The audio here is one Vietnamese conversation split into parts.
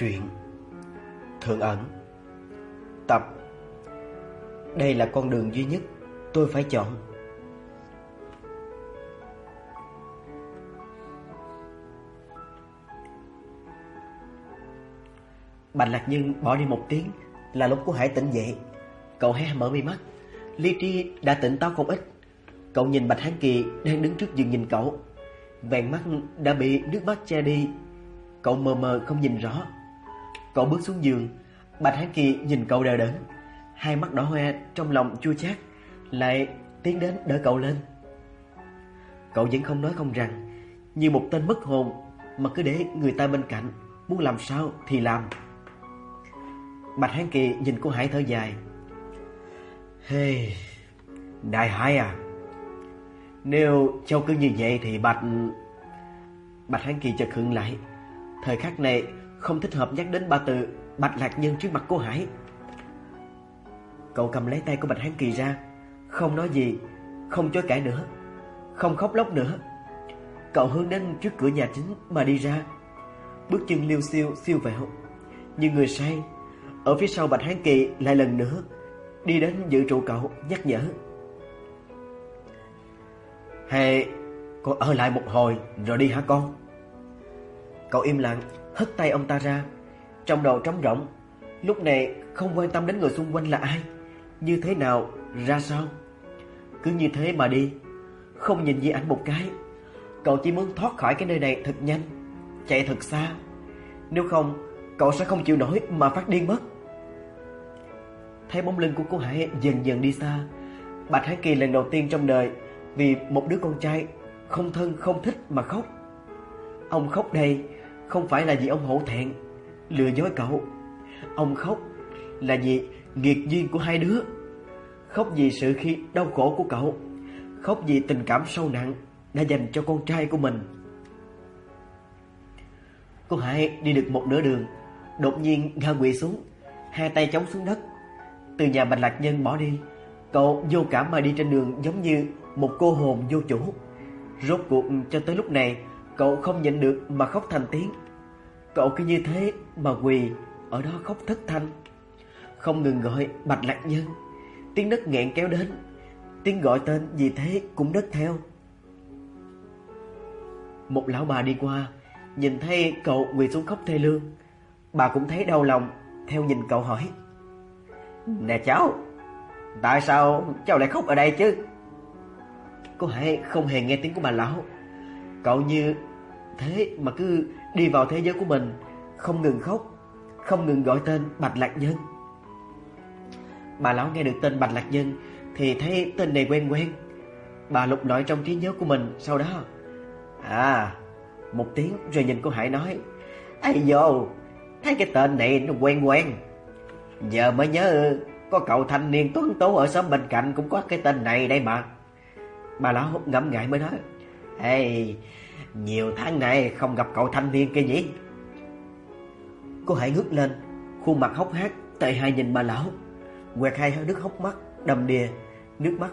Truyện Thượng ẩn. Tập, Đây là con đường duy nhất tôi phải chọn. Bạch Lạc Nhân bỏ đi một tiếng, Là lúc của Hải tỉnh dậy Cậu hé mở mi mắt Ly Tri đã tỉnh táo không ít. Cậu nhìn Bạch Hán Kỳ đang đứng trước giường nhìn cậu. Vẹn mắt đã bị nước mắt che đi. Cậu mờ mờ không nhìn rõ. Cậu bước xuống giường. Bạch Hán Kỳ nhìn cậu đờ đẫn. Hai mắt đỏ hoe trong lòng chua chát, Lại tiến đến đỡ cậu lên. Cậu vẫn không nói không rằng, Như một tên mất hồn Mà cứ để người ta bên cạnh, Muốn làm sao thì làm. Bạch Hán Kỳ nhìn cô Hải thở dài. Hey, Đại Hải à Nếu châu cứ như vậy thì Bạch Bạch Hán Kỳ chợt khựng lại. Thời khắc này không thích hợp nhắc đến ba từ, Bạch Lạc Nhân trước mặt cô Hải. Cậu cầm lấy tay của Bạch Hán Kỳ ra, Không nói gì, Không chối cãi nữa, Không khóc lóc nữa. Cậu hướng đến trước cửa nhà chính mà đi ra. Bước chân liêu xiêu, siêu vẹo. Như người say Ở phía sau Bạch Hán Kỳ lại lần nữa Đi đến dự trụ cậu, nhắc nhở. Hay Con ở lại một hồi rồi đi hả con? Cậu im lặng hất tay ông ta ra. Trong đầu trống rỗng, Lúc này không quan tâm đến người xung quanh là ai, Như thế nào, Ra sao? Cứ như thế mà đi, Không nhìn Di ảnh một cái. Cậu chỉ muốn thoát khỏi cái nơi này thật nhanh, Chạy thật xa. Nếu không, cậu sẽ không chịu nổi mà phát điên mất. Thấy bóng lưng của cô Hải dần dần đi xa, Bạch Hải Kỳ lần đầu tiên trong đời Vì một đứa con trai Không thân không thích mà khóc. Ông khóc đây không phải là vì ông hổ thẹn. Lừa dối cậu. Ông khóc là vì nghiệt duyên của hai đứa. Khóc vì sự khi đau khổ của cậu. Khóc vì tình cảm sâu nặng Đã dành cho con trai của mình. Cô Hải đi được một nửa đường, Đột nhiên ngã quỵ xuống, Hai tay chống xuống đất. Từ nhà Bạch Lạc Nhân bỏ đi, Cậu vô cảm mà đi trên đường giống như Một cô hồn vô chủ. Rốt cuộc cho tới lúc này Cậu không nhịn được mà khóc thành tiếng. Cậu cứ như thế mà quỳ Ở đó khóc thất thanh. Không ngừng gọi Bạch Lạc Nhân. Tiếng đất nghẹn kéo đến. Tiếng gọi tên vì thế cũng đất theo. Một lão bà đi qua, Nhìn thấy cậu quỳ xuống khóc thê lương. Bà cũng thấy đau lòng, Theo nhìn cậu hỏi. Nè cháu, Tại sao cháu lại khóc ở đây chứ? Cô Hải không hề nghe tiếng của bà lão. Cậu như thế mà cứ đi vào thế giới của mình Không ngừng khóc Không ngừng gọi tên Bạch Lạc Nhân. Bà lão nghe được tên Bạch Lạc Nhân Thì thấy tên này quen quen. Bà lục lọi trong trí nhớ của mình Sau đó. À Một tiếng rồi nhìn cô Hải nói Ây dồ, Thấy cái tên này nó quen quen. Giờ mới nhớ Có cậu thanh niên tuấn tú ở xóm bên cạnh Cũng có cái tên này đây mà. Bà lão ngẫm ngại mới nói Ê nhiều tháng nay không gặp cậu thanh niên kia nhỉ? Cô hãy ngước lên, Khuôn mặt hốc hác Tệ hai nhìn bà lão. Quẹt hai hơi nước hốc mắt, Đầm đìa, Nước mắt.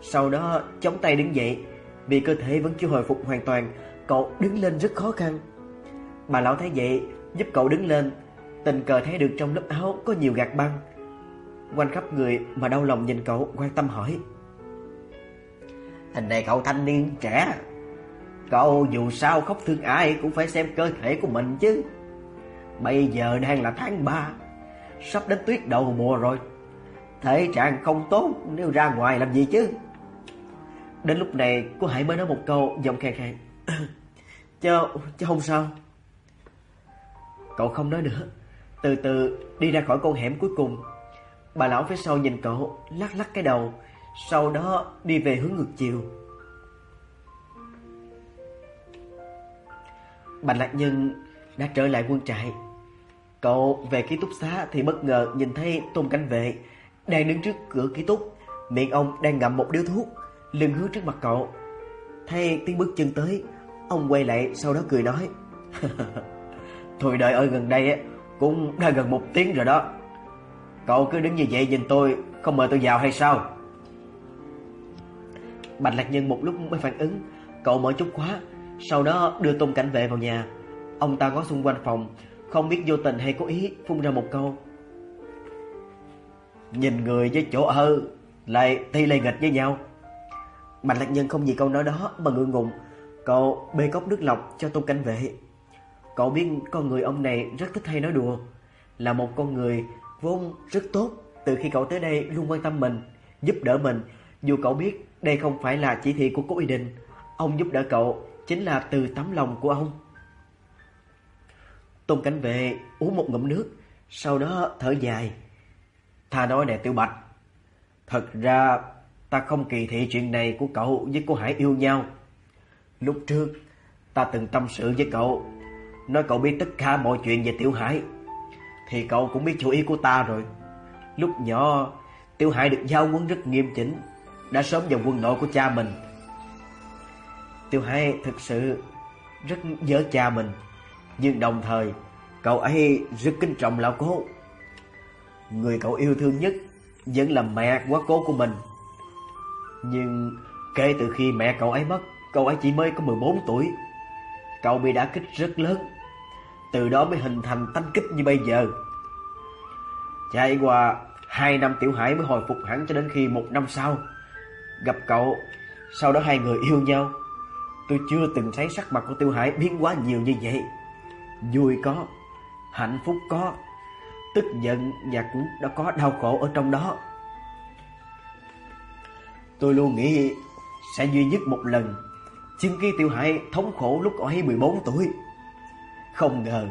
Sau đó, chống tay đứng dậy, Vì cơ thể vẫn chưa hồi phục hoàn toàn, Cậu đứng lên rất khó khăn. Bà lão thấy vậy, Giúp cậu đứng lên. Tình cờ thấy được trong lớp áo có nhiều gạt băng. Quanh khắp người mà đau lòng nhìn cậu, quan tâm hỏi. Hình này cậu thanh niên trẻ. Cậu dù sao khóc thương ai cũng phải xem cơ thể của mình chứ. Bây giờ đang là tháng 3 Sắp đến tuyết đầu mùa rồi. Thể trạng không tốt nếu ra ngoài làm gì chứ? Đến lúc này cô Hải mới nói một câu giọng khàn khàn Chứ, chứ không sao. Cậu không nói nữa. Từ từ đi ra khỏi con hẻm cuối cùng. Bà lão phía sau nhìn cậu Lắc lắc cái đầu Sau đó đi về hướng ngược chiều. Bạch Lạc Nhân đã trở lại quân trại Cậu về ký túc xá thì bất ngờ nhìn thấy Tôn Cảnh Vệ đang đứng trước cửa ký túc, miệng ông đang ngậm một điếu thuốc, lưng hướng trước mặt cậu. Thấy tiếng bước chân tới, ông quay lại sau đó cười nói: "Thôi đợi ở gần đây cũng đã gần một tiếng rồi đó. Cậu cứ đứng như vậy nhìn tôi, không mời tôi vào hay sao?" Bạch Lạc Nhân một lúc mới phản ứng, cậu mở chốt khóa, sau đó đưa Tôn Cảnh Vệ vào nhà. Ông ta ngó xung quanh phòng, không biết vô tình hay cố ý phun ra một câu. Nhìn người với chỗ ở lại thi lây nghịch với nhau. Bạch Lạc Nhân không gì câu nói đó mà ngượng ngùng, cậu bê cốc nước lọc cho Tôn Cảnh Vệ. Cậu biết con người ông này rất thích hay nói đùa, là một con người vốn rất tốt, từ khi cậu tới đây luôn quan tâm mình, giúp đỡ mình, dù cậu biết đây không phải là chỉ thị của cố ý định, ông giúp đỡ cậu chính là từ tấm lòng của ông. Tôn Cảnh Vệ uống một ngụm nước, sau đó thở dài. Tha nói nè Tiểu Bạch, thật ra ta không kỳ thị chuyện này của cậu với cô Hải yêu nhau. Lúc trước, ta từng tâm sự với cậu, nói cậu biết tất cả mọi chuyện về Tiểu Hải, thì cậu cũng biết chủ ý của ta rồi. Lúc nhỏ, Tiểu Hải được giao quân rất nghiêm chỉnh, đã sớm vào quân đội của cha mình. Tiểu Hải thực sự rất nhớ cha mình, nhưng đồng thời cậu ấy rất kính trọng lão cố. Người cậu yêu thương nhất vẫn là mẹ quá cố của mình. Nhưng kể từ khi mẹ cậu ấy mất, cậu ấy chỉ mới có 14 tuổi. Cậu bị đả kích rất lớn, từ đó mới hình thành tánh kích như bây giờ. Trải qua hai năm Tiểu Hải mới hồi phục hẳn cho đến khi một năm sau gặp cậu, sau đó hai người yêu nhau. Tôi chưa từng thấy sắc mặt của Tiêu Hải biến hóa nhiều như vậy. Vui có, hạnh phúc có, tức giận và cũng đã có đau khổ ở trong đó. Tôi luôn nghĩ sẽ duy nhất một lần chứng kiến Tiêu Hải thống khổ lúc ấy 14 tuổi. Không ngờ,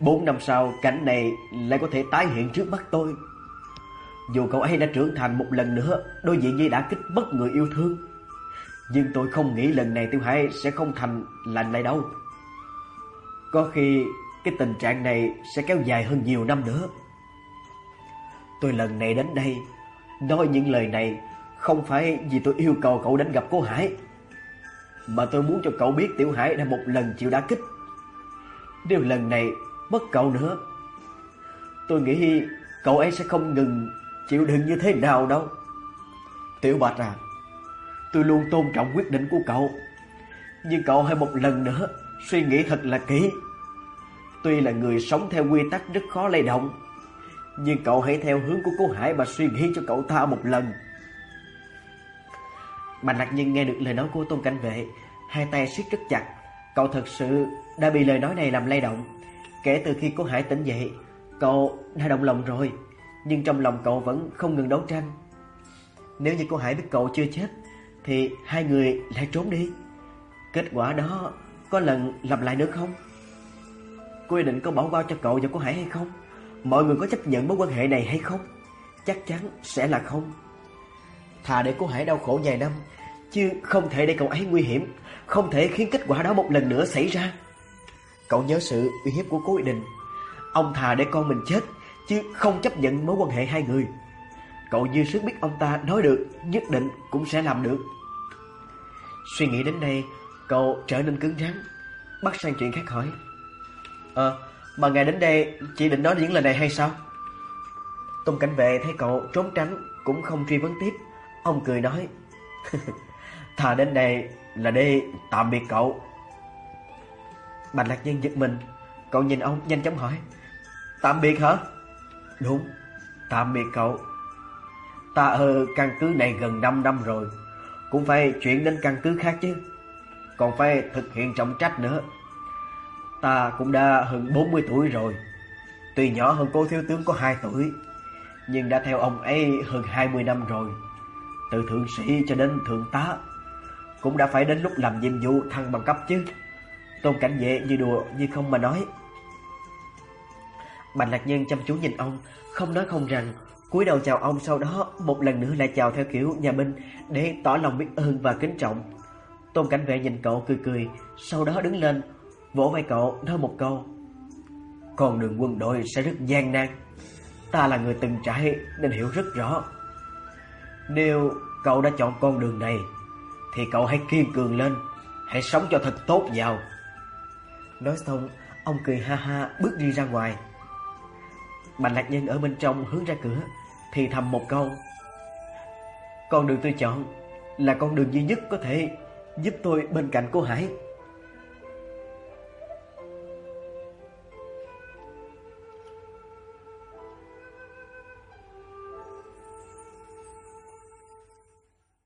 4 năm sau cảnh này lại có thể tái hiện trước mắt tôi. Dù cậu ấy đã trưởng thành một lần nữa đối diện với đã kích bất người yêu thương, nhưng tôi không nghĩ lần này Tiêu Hải sẽ không thành lành lại đâu. Có khi cái tình trạng này sẽ kéo dài hơn nhiều năm nữa. Tôi lần này đến đây nói những lời này không phải vì tôi yêu cầu cậu đến gặp cô Hải, mà tôi muốn cho cậu biết Tiểu Hải đã một lần chịu đả kích. Nếu lần này mất cậu nữa, tôi nghĩ cậu ấy sẽ không ngừng chịu đựng như thế nào đâu. Tiểu Bạch à, tôi luôn tôn trọng quyết định của cậu, nhưng cậu hãy một lần nữa suy nghĩ thật là kỹ. Tuy là người sống theo quy tắc rất khó lay động, nhưng cậu hãy theo hướng của cô Hải mà suy nghĩ cho cậu ta một lần. Bạch Lạc Nhân nghe được lời nói của Tôn Cảnh Vệ, hai tay siết rất chặt. Cậu thật sự đã bị lời nói này làm lay động. Kể từ khi cô Hải tỉnh dậy, cậu đã động lòng rồi, nhưng trong lòng cậu vẫn không ngừng đấu tranh. Nếu như cô Hải biết cậu chưa chết, thì hai người lại trốn đi. Kết quả đó có lần lặp lại nữa không? Cô định có bỏ qua cho cậu và cô Hải hay không? Mọi người có chấp nhận mối quan hệ này hay không? Chắc chắn sẽ là không. Thà để cô Hải đau khổ vài năm, chứ không thể để cậu ấy nguy hiểm, không thể khiến kết quả đó một lần nữa xảy ra. Cậu nhớ sự uy hiếp của cố Ý Định. Ông thà để con mình chết, chứ không chấp nhận mối quan hệ hai người. Cậu như sức biết ông ta nói được, nhất định cũng sẽ làm được. Suy nghĩ đến đây, cậu trở nên cứng rắn, bắt sang chuyện khác hỏi. Ờ, mà ngài đến đây chỉ định nói những lời này hay sao? Tôn Cảnh Vệ thấy cậu trốn tránh cũng không truy vấn tiếp. Ông cười nói, thà đến đây là đi tạm biệt cậu. Bạch Lạc Nhân giật mình, cậu nhìn ông nhanh chóng hỏi, tạm biệt hả? Đúng, tạm biệt cậu. Ta ở căn cứ này gần 5 năm rồi, cũng phải chuyển đến căn cứ khác chứ. Còn phải thực hiện trọng trách nữa. Ta cũng đã hơn 40 tuổi rồi. Tuy nhỏ hơn cô thiếu tướng có 2 tuổi, nhưng đã theo ông ấy hơn 20 năm rồi. Từ thượng sĩ cho đến thượng tá, cũng đã phải đến lúc làm nhiệm vụ thăng bằng cấp chứ. Tôn cảnh vệ như đùa như không mà nói. Bạch Lạc Nhân chăm chú nhìn ông, không nói không rằng, cúi đầu chào ông sau đó một lần nữa lại chào theo kiểu nhà binh để tỏ lòng biết ơn và kính trọng. Tôn Cảnh Vệ nhìn cậu cười cười, sau đó đứng lên, vỗ vai cậu nói một câu. Con đường quân đội sẽ rất gian nan. Ta là người từng trải nên hiểu rất rõ. Nếu cậu đã chọn con đường này, thì cậu hãy kiên cường lên, hãy sống cho thật tốt vào. Nói xong, ông cười ha ha bước đi ra ngoài. Bạch Lạc Nhân ở bên trong hướng ra cửa, thì thầm một câu. Con đường tôi chọn là con đường duy nhất có thể giúp tôi bên cạnh cô Hải.